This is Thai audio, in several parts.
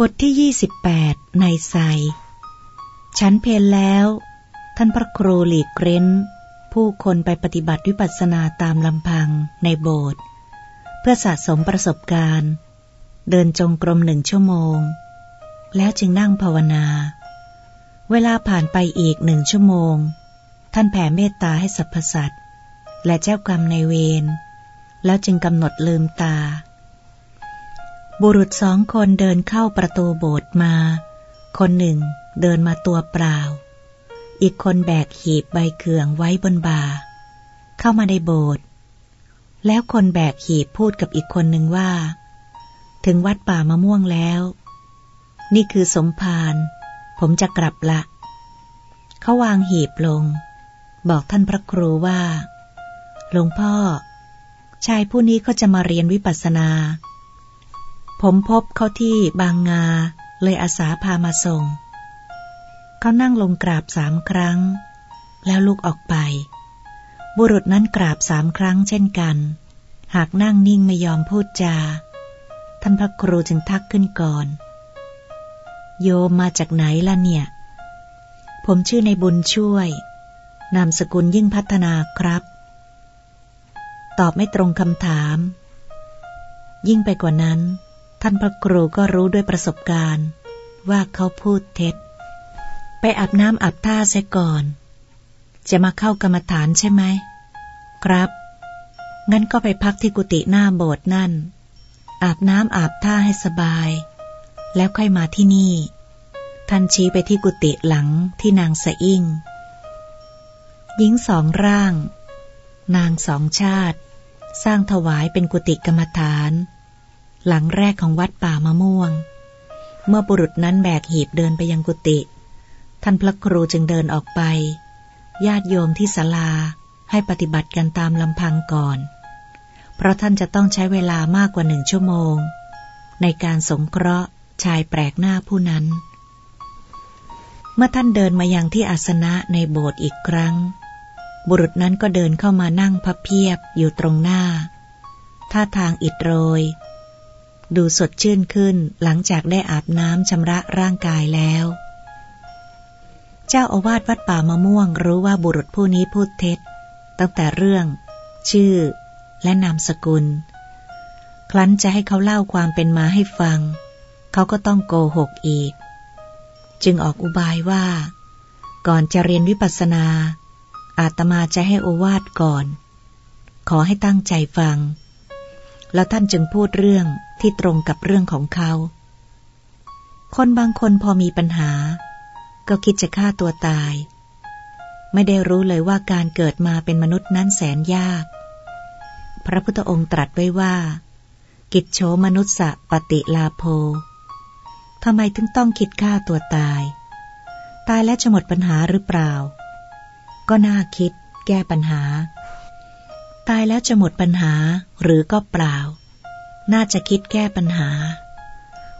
บทที่ 28 ในไซ ฉันเพลแล้ว ท่านพระครูหลีกเร้น ผู้คนไปปฏิบัติวิปัสสนาตามลำพังในโบสถ์เพื่อสะสมประสบการณ์ เดินจงกรมหนึ่งชั่วโมง แล้วจึงนั่งภาวนา เวลาผ่านไปอีกหนึ่งชั่วโมง ท่านแผ่เมตตาให้สรรพสัตว์และเจ้ากรรมในเวรแล้วจึงกำหนดลืมตา บุรุษสองคนเดินเข้าประตูโบสถ์มา คนหนึ่งเดินมาตัวเปล่า อีกคนแบกหีบใบเขื่องไว้บนบ่า เข้ามาในโบสถ์ แล้วคนแบกหีบพูดกับอีกคนหนึ่งว่า ถึงวัดป่ามะม่วงแล้ว นี่คือสมภาร ผมจะกลับละ เขาวางหีบลง บอกท่านพระครูว่า หลวงพ่อ ชายผู้นี้เขาจะมาเรียนวิปัสสนา ผมพบเขาที่บางงา เลยอาสาพามาส่ง เขานั่งลงกราบสามครั้ง แล้วลุกออกไป บุรุษนั้นกราบสามครั้งเช่นกัน หากนั่งนิ่งไม่ยอมพูดจา ท่านพระครูจึงทักขึ้นก่อน โยมมาจากไหนล่ะเนี่ย ผมชื่อในบุญช่วย นามสกุลยิ่งพัฒนาครับ ตอบไม่ตรงคำถาม ยิ่งไปกว่านั้น ท่านพระครูก็รู้ด้วยประสบการณ์ ว่าเขาพูดเท็จ ไปอาบน้ำอาบท่าเสียก่อน จะมาเข้ากรรมฐานใช่ไหม ครับ งั้นก็ไปพักที่กุฏิหน้าโบสถ์นั่น อาบน้ำอาบท่าให้สบาย แล้วค่อยมาที่นี่ ท่านชี้ไปที่กุฏิหลังที่นางสะอิ่งหญิงสองร่าง นางสองชาติ สร้างถวายเป็นกุฏิกรรมฐาน หลังแรกของวัดป่ามะม่วง เมื่อบุรุษนั้นแบกหีบเดินไปยังกุฏิท่านพระครูจึงเดินออกไป ญาติโยมที่ศาลาให้ปฏิบัติกันตามลำพังก่อน เพราะท่านจะต้องใช้เวลามากกว่าหนึ่งชั่วโมง ในการสงเคราะห์ชายแปลกหน้าผู้นั้น เมื่อท่านเดินมายังที่อาสนะในโบสถ์อีกครั้ง บุรุษนั้นก็เดินเข้ามานั่งพับเพียบอยู่ตรงหน้า ท่าทางอิดโรย ดูสดชื่นขึ้นหลังจากได้อาบน้ำชำระร่างกายแล้ว เจ้าอาวาสวัดป่ามะม่วงรู้ว่าบุรุษผู้นี้พูดเท็จ ตั้งแต่เรื่อง ชื่อ และนามสกุล ครั้นจะให้เขาเล่าความเป็นมาให้ฟัง เขาก็ต้องโกหกอีก จึงออกอุบายว่า ก่อนจะเรียนวิปัสสนา อาตมาจะให้โอวาทก่อน ขอให้ตั้งใจฟัง แล้วท่านจึงพูดเรื่อง ที่ตรงกับเรื่องของเขา คนบางคนพอมีปัญหา ก็คิดจะฆ่าตัวตาย ไม่ได้รู้เลยว่าการเกิดมาเป็นมนุษย์นั้นแสนยาก พระพุทธองค์ตรัสไว้ว่า กิจโฉมนุษสะปฏิลาโภทำไมถึงต้องคิดฆ่าตัวตาย ตายแล้วจะหมดปัญหาหรือเปล่า ก็น่าคิด แก้ปัญหา ตายแล้วจะหมดปัญหาหรือก็เปล่า น่าจะคิดแก้ปัญหา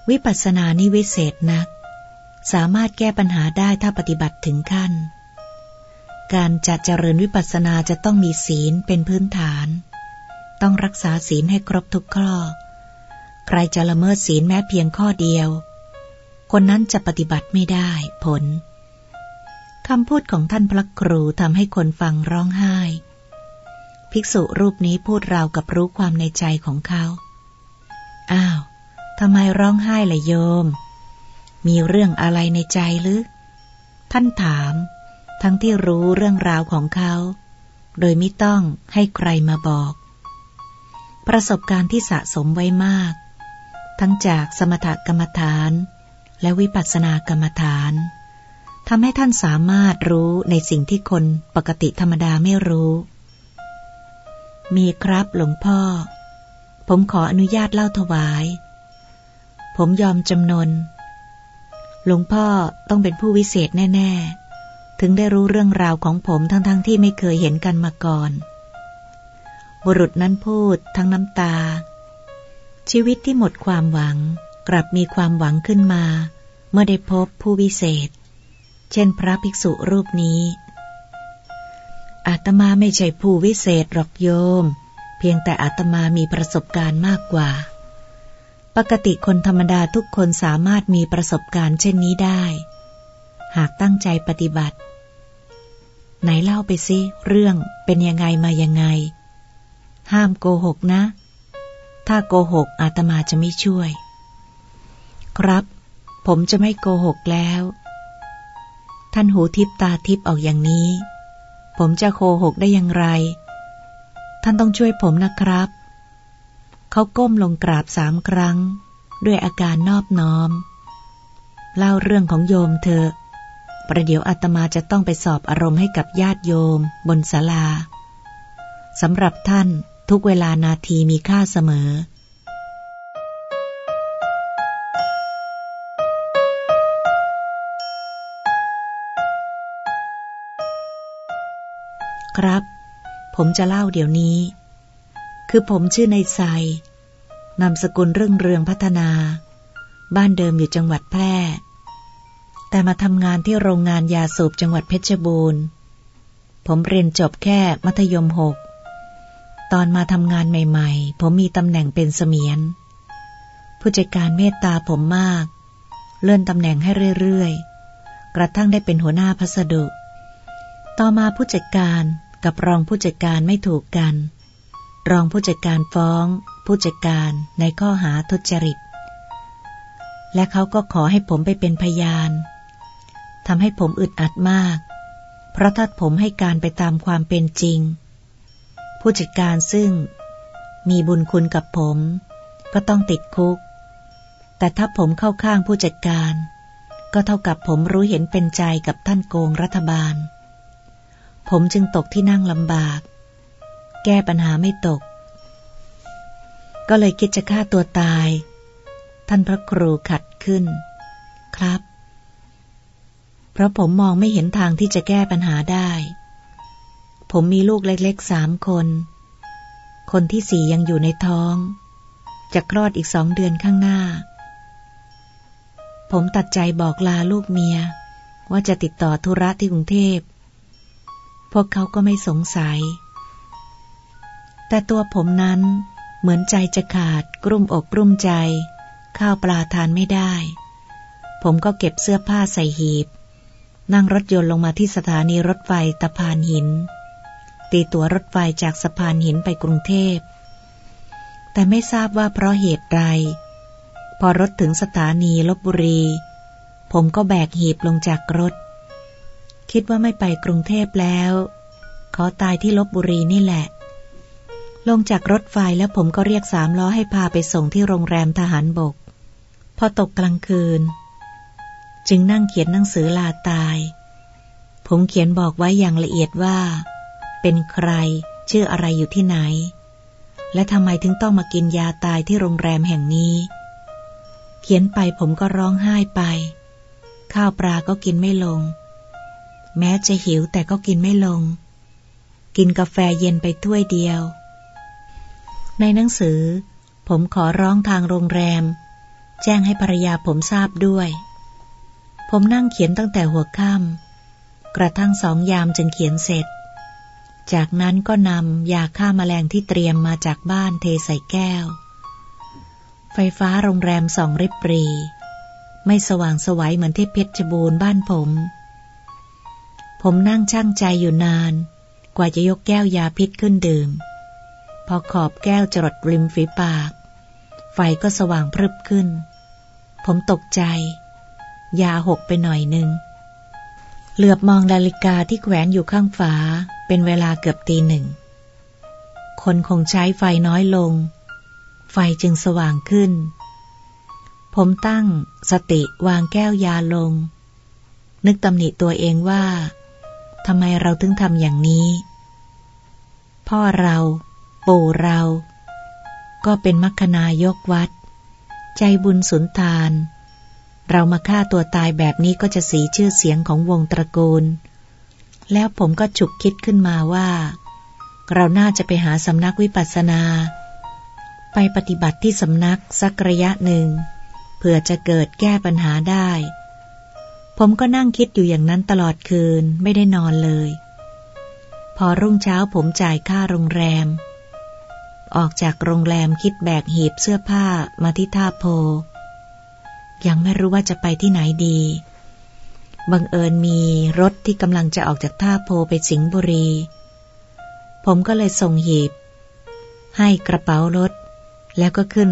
วิปัสสนานิวิเศษนัก สามารถแก้ปัญหาได้ถ้าปฏิบัติถึงขั้น การจัดเจริญวิปัสสนาจะต้องมีศีลเป็นพื้นฐาน ต้องรักษาศีลให้ครบทุกข้อ ใครจะละเมิดศีลแม้เพียงข้อเดียว คนนั้นจะปฏิบัติไม่ได้ผลคำพูดของท่านพระครูทำให้คนฟังร้องไห้ ภิกษุรูปนี้พูดราวกับรู้ความในใจของเขา อ้าวทำไมร้องไห้ล่ะโยม มีเรื่องอะไรในใจหรือ ท่านถาม ทั้งที่รู้เรื่องราวของเขา โดยไม่ต้องให้ใครมาบอก ประสบการณ์ที่สะสมไว้มาก ทั้งจากสมถกรรมฐาน และวิปัสสนากรรมฐานทำให้ท่านสามารถรู้ในสิ่งที่คนปกติธรรมดาไม่รู้ มีครับหลวงพ่อ ผมขออนุญาตเล่าถวาย ผมยอมจำนน หลวงพ่อต้องเป็นผู้วิเศษแน่ ๆ ถึงได้รู้เรื่องราวของผมทั้งๆทที่ไม่เคยเห็นกันมาก่อน บุรุษนั้นพูดทั้งน้ำตา ชีวิตที่หมดความหวังกลับมีความหวังขึ้นมา เมื่อได้พบผู้วิเศษ เช่นพระภิกษุรูปนี้อาตมาไม่ใช่ผู้วิเศษหรอกโยม เพียงแต่อาตมามีประสบการณ์มากกว่า ปกติคนธรรมดาทุกคนสามารถมีประสบการณ์เช่นนี้ได้ หากตั้งใจปฏิบัติ ไหนเล่าไปสิเรื่องเป็นยังไงมายังไง ห้ามโกหกนะ ถ้าโกหกอาตมาจะไม่ช่วย ครับ ผมจะไม่โกหกแล้ว ท่านหูทิพตาทิพออกอย่างนี้ผมจะโกหกได้อย่างไร ท่านต้องช่วยผมนะครับ เขาก้มลงกราบสามครั้ง ด้วยอาการนอบน้อม เล่าเรื่องของโยมเธอ ประเดี๋ยวอาตมาจะต้องไปสอบอารมณ์ให้กับญาติโยม บนศาลาสำหรับท่านทุกเวลานาทีมีค่าเสมอครับ ผมจะเล่าเดี๋ยวนี้ คือผมชื่อในไซนามสกุลเรื่องเรืองพัฒนา บ้านเดิมอยู่จังหวัดแพร่ แต่มาทำงานที่โรงงานยาสูบจังหวัดเพชรบูรณ์ ผมเรียนจบแค่มัธยมหก ตอนมาทำงานใหม่ๆ ผมมีตำแหน่งเป็นเสมียน ผู้จัดการเมตตาผมมาก เลื่อนตำแหน่งให้เรื่อยๆ กระทั่งได้เป็นหัวหน้าพัสดุ ต่อมาผู้จัดการ กับรองผู้จัดการไม่ถูกกัน รองผู้จัดการฟ้อง ผู้จัดการในข้อหาทุจริต และเขาก็ขอให้ผมไปเป็นพยานทำให้ผมอึดอัดมาก เพราะถ้าผมให้การไปตามความเป็นจริง ผู้จัดการซึ่งมีบุญคุณกับผม ก็ต้องติดคุก แต่ถ้าผมเข้าข้างผู้จัดการ ก็เท่ากับผมรู้เห็นเป็นใจกับท่านโกงรัฐบาล ผมจึงตกที่นั่งลำบาก แก้ปัญหาไม่ตก ก็เลยคิดจะฆ่าตัวตาย ท่านพระครูขัดขึ้น ครับ เพราะผมมองไม่เห็นทางที่จะแก้ปัญหาได้ ผมมีลูกเล็กๆสามคน คนที่สี่ยังอยู่ในท้อง จะคลอดอีกสองเดือนข้างหน้า ผมตัดใจบอกลาลูกเมียว่าจะติดต่อธุระที่กรุงเทพ พวกเขาก็ไม่สงสัย แต่ตัวผมนั้นเหมือนใจจะขาดกรุ่มอกกรุ่มใจ ข้าวปลาทานไม่ได้ ผมก็เก็บเสื้อผ้าใส่หีบ นั่งรถยนต์ลงมาที่สถานีรถไฟตะพานหิน ตีตั๋วรถไฟจากสะพานหินไปกรุงเทพ แต่ไม่ทราบว่าเพราะเหตุใด พอรถถึงสถานีลบบุรี ผมก็แบกหีบลงจากรถ คิดว่าไม่ไปกรุงเทพแล้ว ขอตายที่ลบบุรีนี่แหละ ลงจากรถไฟแล้วผมก็เรียกสามล้อให้พาไปส่งที่โรงแรมทหารบก พอตกกลางคืน จึงนั่งเขียนหนังสือลาตาย ผมเขียนบอกไว้อย่างละเอียดว่า เป็นใคร ชื่ออะไรอยู่ที่ไหน และทำไมถึงต้องมากินยาตายที่โรงแรมแห่งนี้ เขียนไปผมก็ร้องไห้ไป ข้าวปลาก็กินไม่ลง แม้จะหิวแต่ก็กินไม่ลง กินกาแฟเย็นไปถ้วยเดียว ในหนังสือ ผมขอร้องทางโรงแรม แจ้งให้ภรรยาผมทราบด้วย ผมนั่งเขียนตั้งแต่หัวค่ำกระทั่งสองยามจึงเขียนเสร็จ จากนั้นก็นำยาฆ่ามาแมลงที่เตรียมมาจากบ้านเทใส่แก้ว ไฟฟ้าโรงแรมสองริบรี ไม่สว่างสวัยเหมือนที่เพชรบูรณ์บ้านผม ผมนั่งช่างใจอยู่นาน กว่าจะยกแก้วยาพิษขึ้นดื่ม พอขอบแก้วจรดริมฝีปาก ไฟก็สว่างพรึบขึ้น ผมตกใจ ยาหกไปหน่อยหนึ่งเหลือบมองนาฬิกาที่แขวนอยู่ข้างฝา เป็นเวลาเกือบตีหนึ่ง คนคงใช้ไฟน้อยลง ไฟจึงสว่างขึ้น ผมตั้งสติวางแก้วยาลง นึกตำหนิตัวเองว่า ทำไมเราถึงทำอย่างนี้ พ่อเรา ปู่เรา ก็เป็นมัคคายกวัด ใจบุญสุนทาน เรามาฆ่าตัวตายแบบนี้ก็จะสีชื่อเสียงของวงตระกูล แล้วผมก็ฉุกคิดขึ้นมาว่า เราน่าจะไปหาสำนักวิปัสสนา ไปปฏิบัติที่สำนักสักระยะหนึ่งเพื่อจะเกิดแก้ปัญหาได้ ผมก็นั่งคิดอยู่อย่างนั้นตลอดคืนไม่ได้นอนเลย พอรุ่งเช้าผมจ่ายค่าโรงแรม ออกจากโรงแรมคิดแบกหีบเสื้อผ้ามาที่ท่าโพ ยังไม่รู้ว่าจะไปที่ไหนดี บังเอิญมีรถที่กำลังจะออกจากท่าโพไปสิงห์บุรี ผมก็เลยส่งหีบ ให้กระเป๋ารถ แล้วก็ขึ้น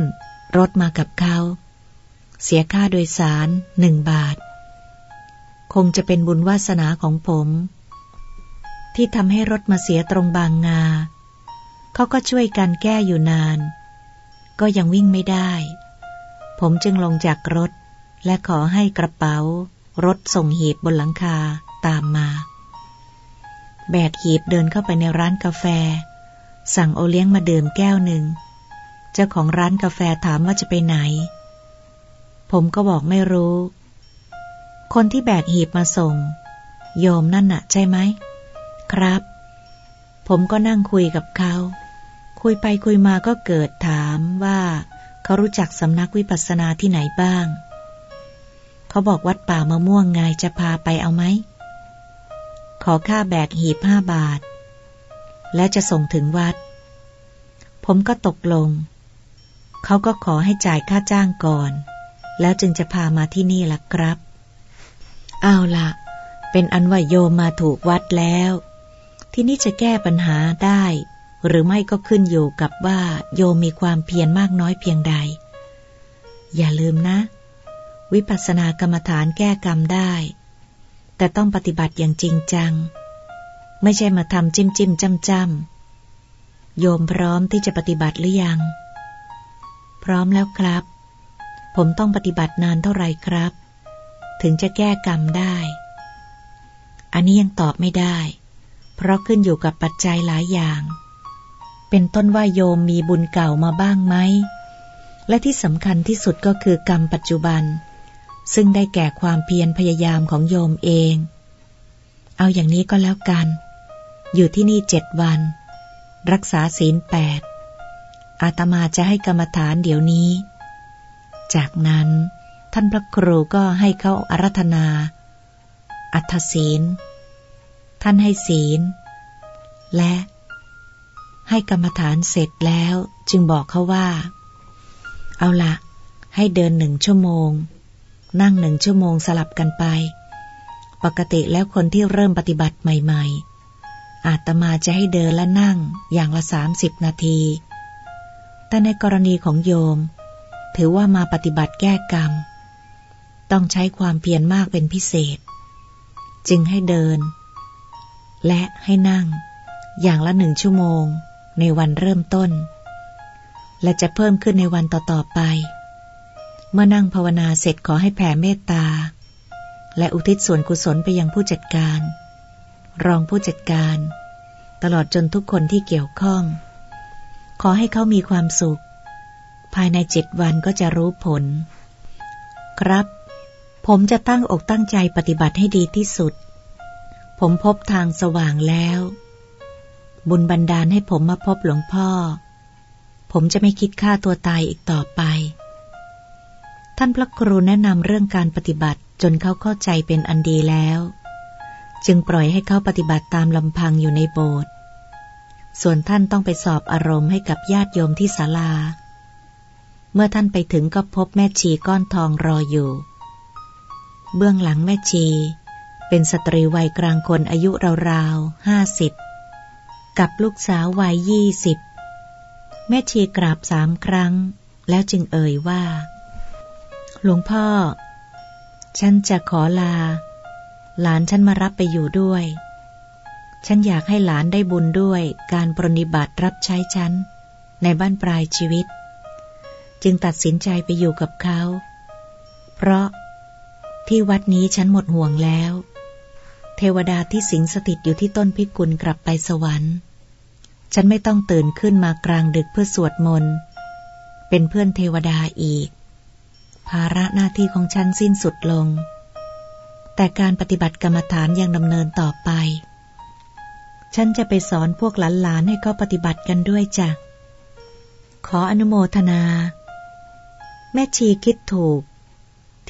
รถมากับเขา เสียค่าโดยสารหนึ่งบาท คงจะเป็นบุญวาสนาของผม ที่ทำให้รถมาเสียตรงบางงา เขาก็ช่วยกันแก้อยู่นาน ก็ยังวิ่งไม่ได้ ผมจึงลงจากรถ และขอให้กระเป๋า รถส่งหีบบนหลังคาตามมา แบกหีบเดินเข้าไปในร้านกาแฟ สั่งโอเลี้ยงมาดื่มแก้วหนึ่ง เจ้าของร้านกาแฟถามว่าจะไปไหน ผมก็บอกไม่รู้ คนที่แบกหีบมาส่ง โยมนั่นน่ะใช่ไหม ครับ ผมก็นั่งคุยกับเขา คุยไปคุยมาก็เกิดถามว่า เขารู้จักสำนักวิปัสสนาที่ไหนบ้าง เขาบอกวัดป่ามะม่วงไงจะพาไปเอาไหม ขอค่าแบกหีบห้าบาท และจะส่งถึงวัด ผมก็ตกลง เขาก็ขอให้จ่ายค่าจ้างก่อนแล้วจึงจะพามาที่นี่ล่ะครับ เอาละเป็นอันว่าโยมมาถูกวัดแล้ว ที่นี่จะแก้ปัญหาได้ หรือไม่ก็ขึ้นอยู่กับว่า โยมมีความเพียรมากน้อยเพียงใด อย่าลืมนะ วิปัสสนากรรมฐานแก้กรรมได้ แต่ต้องปฏิบัติอย่างจริงจัง ไม่ใช่มาทำจิ้มจิ้มจ้ำจ้ำโยมพร้อมที่จะปฏิบัติหรือยัง พร้อมแล้วครับ ผมต้องปฏิบัตินานเท่าไรครับ ถึงจะแก้กรรมได้ อันนี้ยังตอบไม่ได้ เพราะขึ้นอยู่กับปัจจัยหลายอย่าง เป็นต้นว่าโยมมีบุญเก่ามาบ้างไหม และที่สำคัญที่สุดก็คือกรรมปัจจุบัน ซึ่งได้แก่ความเพียรพยายามของโยมเอง เอาอย่างนี้ก็แล้วกัน อยู่ที่นี่เจ็ดวัน รักษาศีลแปดอาตมาจะให้กรรมฐานเดี๋ยวนี้ จากนั้น ท่านพระครูก็ให้เขาอารัธนา อัทศีล ท่านให้ศีล และให้กรรมฐานเสร็จแล้วจึงบอกเขาว่า เอาละให้เดินหนึ่งชั่วโมง นั่งหนึ่งชั่วโมงสลับกันไป ปกติแล้วคนที่เริ่มปฏิบัติใหม่ ๆ อาตมาจะให้เดินและนั่งอย่างละสามสิบนาที แต่ในกรณีของโยม ถือว่ามาปฏิบัติแก้กรรม ต้องใช้ความเพียรมากเป็นพิเศษ จึงให้เดิน และให้นั่ง อย่างละหนึ่งชั่วโมง ในวันเริ่มต้น และจะเพิ่มขึ้นในวันต่อๆไป เมื่อนั่งภาวนาเสร็จขอให้แผ่เมตตา และอุทิศส่วนกุศลไปยังผู้จัดการ รองผู้จัดการ ตลอดจนทุกคนที่เกี่ยวข้อง ขอให้เขามีความสุข ภายในเจ็ดวันก็จะรู้ผลครับ ผมจะตั้งอกตั้งใจปฏิบัติให้ดีที่สุด ผมพบทางสว่างแล้ว บุญบันดาลให้ผมมาพบหลวงพ่อ ผมจะไม่คิดฆ่าตัวตายอีกต่อไป ท่านพระครูแนะนำเรื่องการปฏิบัติจนเขาเข้าใจเป็นอันดีแล้ว จึงปล่อยให้เขาปฏิบัติตามลำพังอยู่ในโบสถ์ ส่วนท่านต้องไปสอบอารมณ์ให้กับญาติโยมที่ศาลา เมื่อท่านไปถึงก็พบแม่ชีก้อนทองรออยู่ เบื้องหลังแม่ชี เป็นสตรีวัยกลางคนอายุราวๆห้าสิบกับลูกสาววัยยี่สิบแม่ชีกราบสามครั้ง แล้วจึงเอ่ยว่า หลวงพ่อ ฉันจะขอลา หลานฉันมารับไปอยู่ด้วย ฉันอยากให้หลานได้บุญด้วยการปรนิบัติรับใช้ฉัน ในบ้านปลายชีวิต จึงตัดสินใจไปอยู่กับเขา เพราะ ที่วัดนี้ฉันหมดห่วงแล้ว เทวดาที่สิงสถิตอยู่ที่ต้นพิกุลกลับไปสวรรค์ ฉันไม่ต้องตื่นขึ้นมากลางดึกเพื่อสวดมนต์ เป็นเพื่อนเทวดาอีก ภาระหน้าที่ของฉันสิ้นสุดลง แต่การปฏิบัติกรรมฐานยังดำเนินต่อไป ฉันจะไปสอนพวกหลานๆให้เขาปฏิบัติกันด้วยจ้ะขออนุโมทนา แม่ชีคิดถูก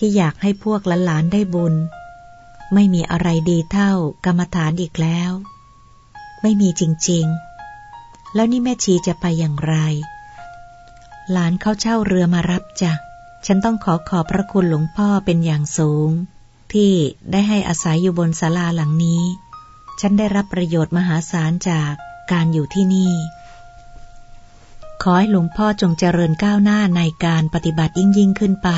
ที่อยากให้พวกหลานๆได้บุญ ไม่มีอะไรดีเท่ากรรมฐานอีกแล้ว ไม่มีจริงๆ แล้วนี่แม่ชีจะไปอย่างไร หลานเขาเช่าเรือมารับจ้ะฉันต้องขอขอบพระคุณหลวงพ่อเป็นอย่างสูง ที่ได้ให้อาศัยอยู่บนศาลาหลังนี้ ฉันได้รับประโยชน์มหาศาลจากการอยู่ที่นี่ขอให้หลวงพ่อจงเจริญก้าวหน้าในการปฏิบัติยิ่งยิ่งขึ้นไป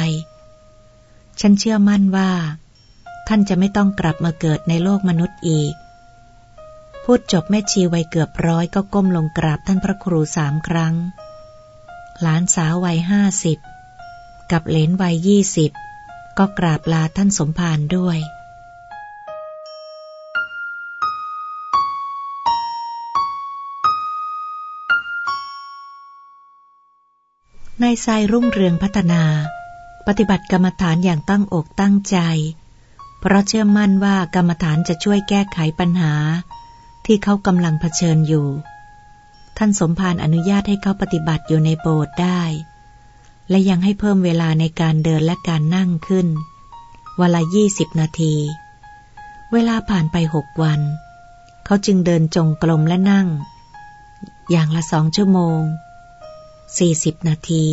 ฉันเชื่อมั่นว่า ท่านจะไม่ต้องกลับมาเกิดในโลกมนุษย์อีก พูดจบแม่ชีวัยเกือบร้อยก็ก้มลงกราบท่านพระครูสามครั้ง หลานสาววัยห้าสิบกับเหลนวัยยี่สิบก็กราบลาท่านสมภารด้วยนายทรายรุ่งเรืองพัฒนา ปฏิบัติกรรมฐานอย่างตั้งอกตั้งใจ เพราะเชื่อมั่นว่ากรรมฐานจะช่วยแก้ไขปัญหา ที่เขากำลังเผชิญอยู่ ท่านสมภารอนุญาตให้เขาปฏิบัติอยู่ในโบสถ์ได้ และยังให้เพิ่มเวลาในการเดินและการนั่งขึ้นวันละยี่สิบนาที เวลาผ่านไปหกวัน เขาจึงเดินจงกรมและนั่ง อย่างละสองชั่วโมง40นาที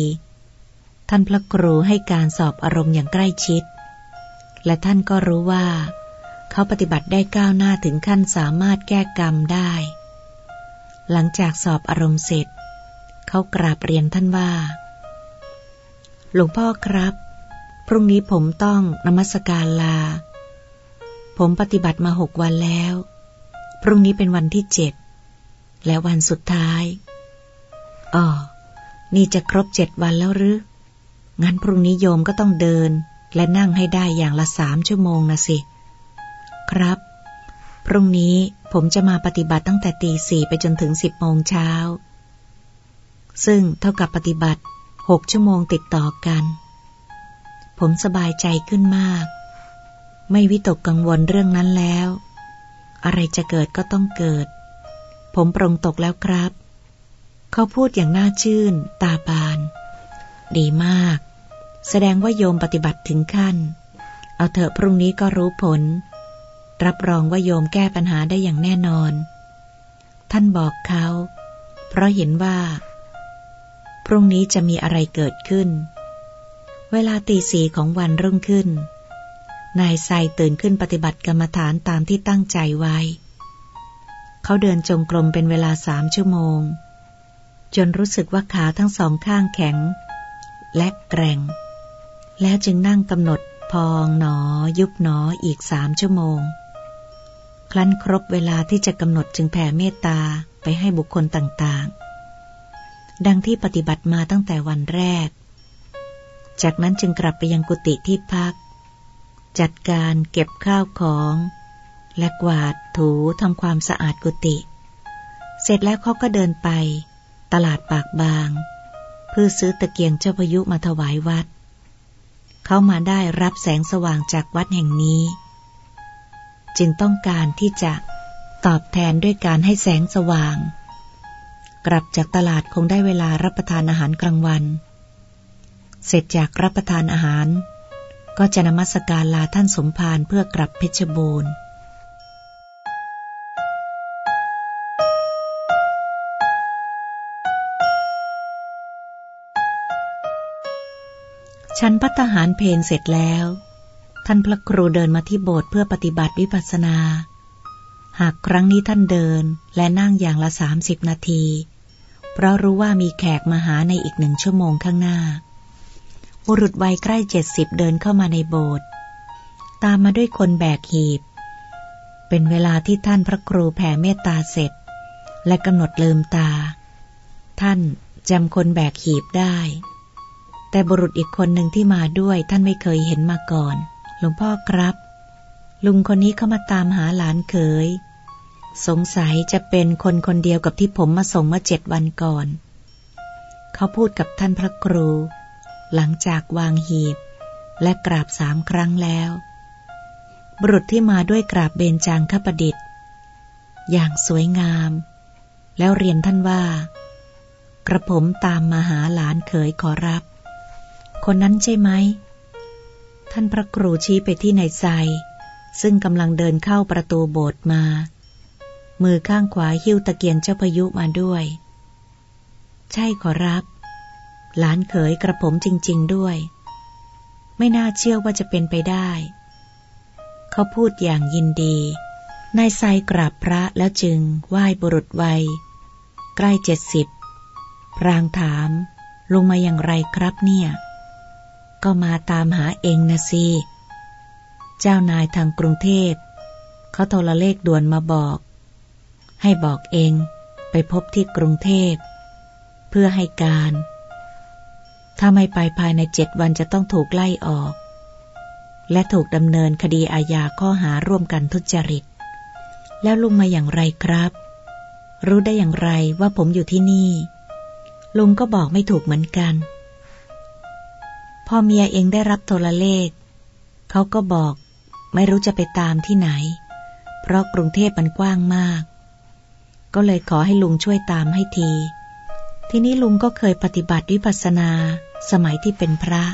ท่านพระครูให้การสอบอารมณ์อย่างใกล้ชิด และท่านก็รู้ว่า เขาปฏิบัติได้ก้าวหน้าถึงขั้นสามารถแก้กรรมได้ หลังจากสอบอารมณ์เสร็จ เขากราบเรียนท่านว่า หลวงพ่อครับ พรุ่งนี้ผมต้องนมัสการลา ผมปฏิบัติมาหกวันแล้ว พรุ่งนี้เป็นวันที่เจ็ดและวันสุดท้ายอ๋อนี่จะครบเจ็ดวันแล้วหรือ งั้นพรุ่งนี้โยมก็ต้องเดิน และนั่งให้ได้อย่างละสามชั่วโมงนะสิ ครับ พรุ่งนี้ผมจะมาปฏิบัติตั้งแต่ตีสี่ไปจนถึงสิบโมงเช้า ซึ่งเท่ากับปฏิบัติหกชั่วโมงติดต่อกัน ผมสบายใจขึ้นมาก ไม่วิตกกังวลเรื่องนั้นแล้ว อะไรจะเกิดก็ต้องเกิด ผมปรงตกแล้วครับ เขาพูดอย่างน่าชื่น ตาบาน ดีมาก แสดงว่าโยมปฏิบัติถึงขั้น เอาเถอะพรุ่งนี้ก็รู้ผล รับรองว่าโยมแก้ปัญหาได้อย่างแน่นอน ท่านบอกเขา เพราะเห็นว่า พรุ่งนี้จะมีอะไรเกิดขึ้น เวลาตีสีของวันรุ่งขึ้น นายไซตื่นขึ้นปฏิบัติกรรมฐานตามที่ตั้งใจไว้ เขาเดินจงกรมเป็นเวลาสามชั่วโมงจนรู้สึกว่าขาทั้งสองข้างแข็ง และแกร่งแล้วจึงนั่งกำหนดพองหนอ ยุบหนออีกสามชั่วโมง ครั้นครบเวลาที่จะกำหนดจึงแผ่เมตตาไปให้บุคคลต่างๆ ดังที่ปฏิบัติมาตั้งแต่วันแรก จากนั้นจึงกลับไปยังกุฏิที่พัก จัดการเก็บข้าวของ และกวาดถูทำความสะอาดกุฏิเสร็จแล้วเขาก็เดินไป ตลาดปากบาง เพื่อซื้อตะเกียงเจ้าพยุมาถวายวัด เขามาได้รับแสงสว่างจากวัดแห่งนี้ จึงต้องการที่จะตอบแทนด้วยการให้แสงสว่าง กลับจากตลาดคงได้เวลารับประทานอาหารกลางวัน เสร็จจากรับประทานอาหาร ก็จะนมัสการลาท่านสมภารเพื่อกลับเพชรบูรณ์ ฉันพัฒหารเพนเสร็จแล้ว ท่านพระครูเดินมาที่โบสถ์เพื่อปฏิบัติวิปัสสนา หากครั้งนี้ท่านเดินและนั่งอย่างละสามสิบนาที เพราะรู้ว่ามีแขกมาหาในอีกหนึ่งชั่วโมงข้างหน้า บุรุษวัยใกล้เจ็ดสิบเดินเข้ามาในโบสถ์ตามมาด้วยคนแบกหีบ เป็นเวลาที่ท่านพระครูแผ่เมตตาเสร็จ และกำหนดลืมตา ท่านจำคนแบกหีบได้ แต่บุรุษอีกคนหนึ่งที่มาด้วยท่านไม่เคยเห็นมาก่อน หลวงพ่อครับ ลุงคนนี้เขามาตามหาหลานเขย สงสัยจะเป็นคนคนเดียวกับที่ผมมาส่งเมื่อเจ็ดวันก่อน เขาพูดกับท่านพระครู หลังจากวางหีบ และกราบสามครั้งแล้ว บุรุษที่มาด้วยกราบเบญจางคประดิษฐ์ อย่างสวยงาม แล้วเรียนท่านว่า กระผมตามมาหาหลานเขยขอรับ คนนั้นใช่ไหม ท่านพระครูชี้ไปที่นายไซซึ่งกำลังเดินเข้าประตูโบสถ์มา มือข้างขวาหิ้วตะเกียงเจ้าพายุมาด้วย ใช่ขอรับ หลานเขยกระผมจริง ๆด้วย ไม่น่าเชื่อว่าจะเป็นไปได้ เขาพูดอย่างยินดี นายไซกราบพระแล้วจึงไหว้บุรุษวัย ใกล้เจ็ดสิบพรางถาม ลงมาอย่างไรครับเนี่ย ก็มาตามหาเองนะสิเจ้านายทางกรุงเทพเขาโทรเลขด่วนมาบอก ให้บอกเองไปพบที่กรุงเทพ เพื่อให้การ ถ้าไม่ไปภายในเจ็ดวันจะต้องถูกไล่ออก และถูกดำเนินคดีอาญาข้อหาร่วมกันทุจริต แล้วลุงมาอย่างไรครับ รู้ได้อย่างไรว่าผมอยู่ที่นี่ ลุงก็บอกไม่ถูกเหมือนกัน อเมียเองได้รับโทรเลข เขาก็บอกไม่รู้จะไปตามที่ไหน เพราะกรุงเทพมันกว้างมาก ก็เลยขอให้ลุงช่วยตามให้ที ทีนี้ลุงก็เคยปฏิบัติวิปัสสนาสมัยที่เป็นพระ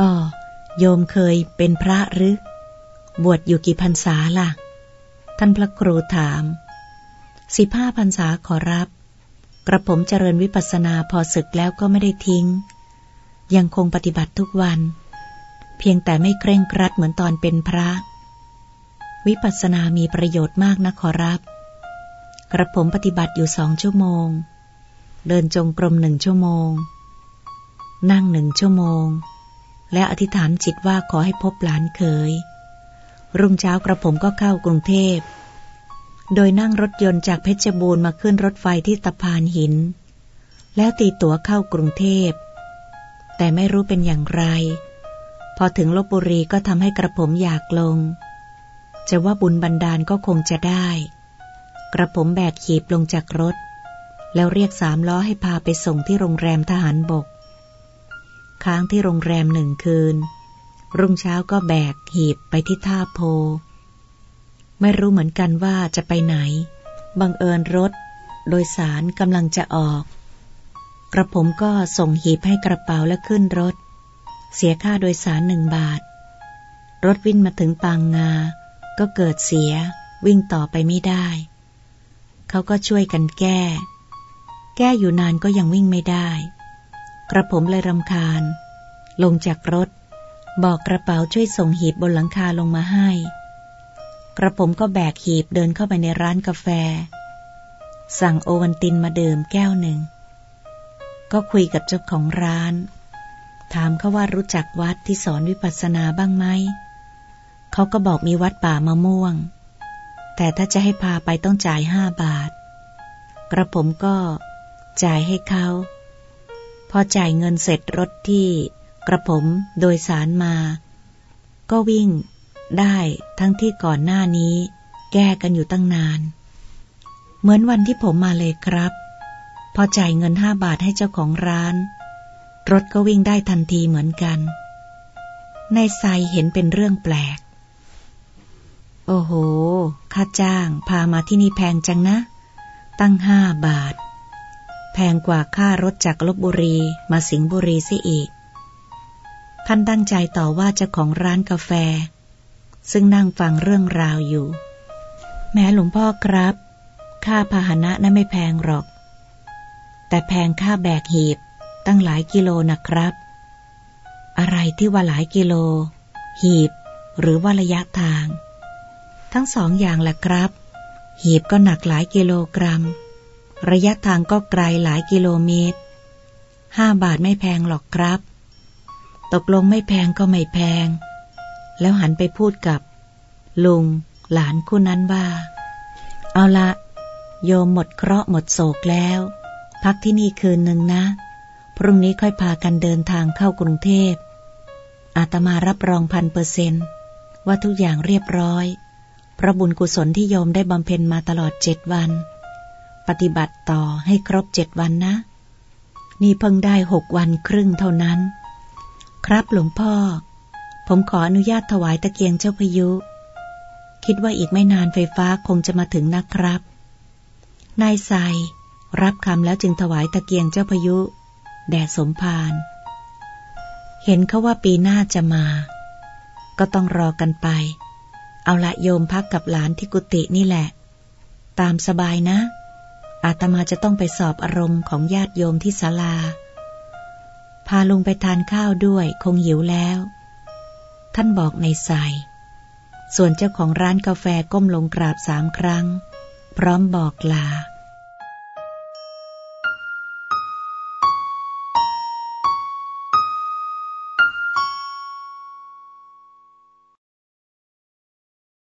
อ๋อโยมเคยเป็นพระหรือ บวชอยู่กี่พรรษาล่ะ ท่านพระครูถาม สิบห้าพรรษาขอรับ กระผมเจริญวิปัสสนาพอศึกแล้วก็ไม่ได้ทิ้ง ยังคงปฏิบัติทุกวัน เพียงแต่ไม่เคร่งครัดเหมือนตอนเป็นพระ วิปัสสนามีประโยชน์มากนะขอรับ กระผมปฏิบัติอยู่สองชั่วโมง เดินจงกรมหนึ่งชั่วโมง นั่งหนึ่งชั่วโมง และอธิษฐานจิตว่าขอให้พบหลานเคย รุ่งเช้ากระผมก็เข้ากรุงเทพโดยนั่งรถยนต์จากเพชรบูรณ์มาขึ้นรถไฟที่ตะพานหิน แล้วตีตั๋วเข้ากรุงเทพ แต่ไม่รู้เป็นอย่างไร พอถึงลบบุรีก็ทำให้กระผมอยากลง จะว่าบุญบันดาลก็คงจะได้ กระผมแบกขีบลงจากรถ แล้วเรียกสามล้อให้พาไปส่งที่โรงแรมทหารบก ค้างที่โรงแรมหนึ่งคืน รุ่งเช้าก็แบกหีบไปที่ท่าโพ ไม่รู้เหมือนกันว่าจะไปไหน บังเอิญรถ โดยสารกำลังจะออก กระผมก็ส่งหีบให้กระเป๋าและขึ้นรถ เสียค่าโดยสารหนึ่งบาท รถวิ่งมาถึงปางงา ก็เกิดเสีย วิ่งต่อไปไม่ได้ เขาก็ช่วยกันแก้ แก้อยู่นานก็ยังวิ่งไม่ได้ กระผมเลยรำคาญ ลงจากรถ บอกกระเป๋าช่วยส่งหีบบนหลังคาลงมาให้ กระผมก็แบกหีบเดินเข้าไปในร้านกาแฟ สั่งโอวันตินมาเดิมแก้วหนึ่ง ก็คุยกับเจ้าของร้าน ถามเขาว่ารู้จักวัดที่สอนวิปัสสนาบ้างไหม เขาก็บอกมีวัดป่ามะม่วง แต่ถ้าจะให้พาไปต้องจ่ายห้าบาท กระผมก็จ่ายให้เขา พอจ่ายเงินเสร็จรถที่กระผมโดยสารมา ก็วิ่งได้ทั้งที่ก่อนหน้านี้ แก้กันอยู่ตั้งนาน เหมือนวันที่ผมมาเลยครับ พอจ่ายเงินห้าบาทให้เจ้าของร้าน รถก็วิ่งได้ทันทีเหมือนกันในไซเห็นเป็นเรื่องแปลก โอ้โห ค่าจ้างพามาที่นี่แพงจังนะ ตั้งห้าบาท แพงกว่าค่ารถจากลบบุรีมาสิงห์บุรีเสียอีก ท่านตั้งใจต่อว่าเจ้าของร้านกาแฟ ซึ่งนั่งฟังเรื่องราวอยู่ แม้หลวงพ่อครับ ค่าพาหนะนั้นไม่แพงหรอก แต่แพงค่าแบกหีบตั้งหลายกิโลนะครับ อะไรที่ว่าหลายกิโล หีบ หรือว่าระยะทาง ทั้งสองอย่างแหละครับ หีบก็หนักหลายกิโลกรัม ระยะทางก็ไกลหลายกิโลเมตรห้าบาทไม่แพงหรอกครับ ตกลงไม่แพงก็ไม่แพง แล้วหันไปพูดกับ ลุง หลานคู่นั้นว่า เอาละโยมหมดเคราะห์หมดโศกแล้ว พักที่นี่คืนหนึ่งนะ พรุ่งนี้ค่อยพากันเดินทางเข้ากรุงเทพ อาตมารับรองพันเปอร์เซนต์ว่าทุกอย่างเรียบร้อย พระบุญกุศลที่โยมได้บำเพ็ญมาตลอดเจ็ดวัน ปฏิบัติต่อให้ครบเจ็ดวันนะ นี่เพิ่งได้หกวันครึ่งเท่านั้น ครับหลวงพ่อ ผมขออนุญาตถวายตะเกียงเจ้าพายุ คิดว่าอีกไม่นานไฟฟ้าคงจะมาถึงนะครับ นายใส รับคำแล้วจึงถวายตะเกียงเจ้าพายุ แด่สมภารเห็นเขาว่าปีหน้าจะมา ก็ต้องรอกันไป เอาละโยมพักกับหลานที่กุฏินี่แหละ ตามสบายนะ อาตมาจะต้องไปสอบอารมณ์ของญาติโยมที่ศาลา พาลุงไปทานข้าวด้วยคงหิวแล้ว ท่านบอกในใสส่วนเจ้าของร้านกาแฟก้มลงกราบสามครั้ง พร้อมบอกลา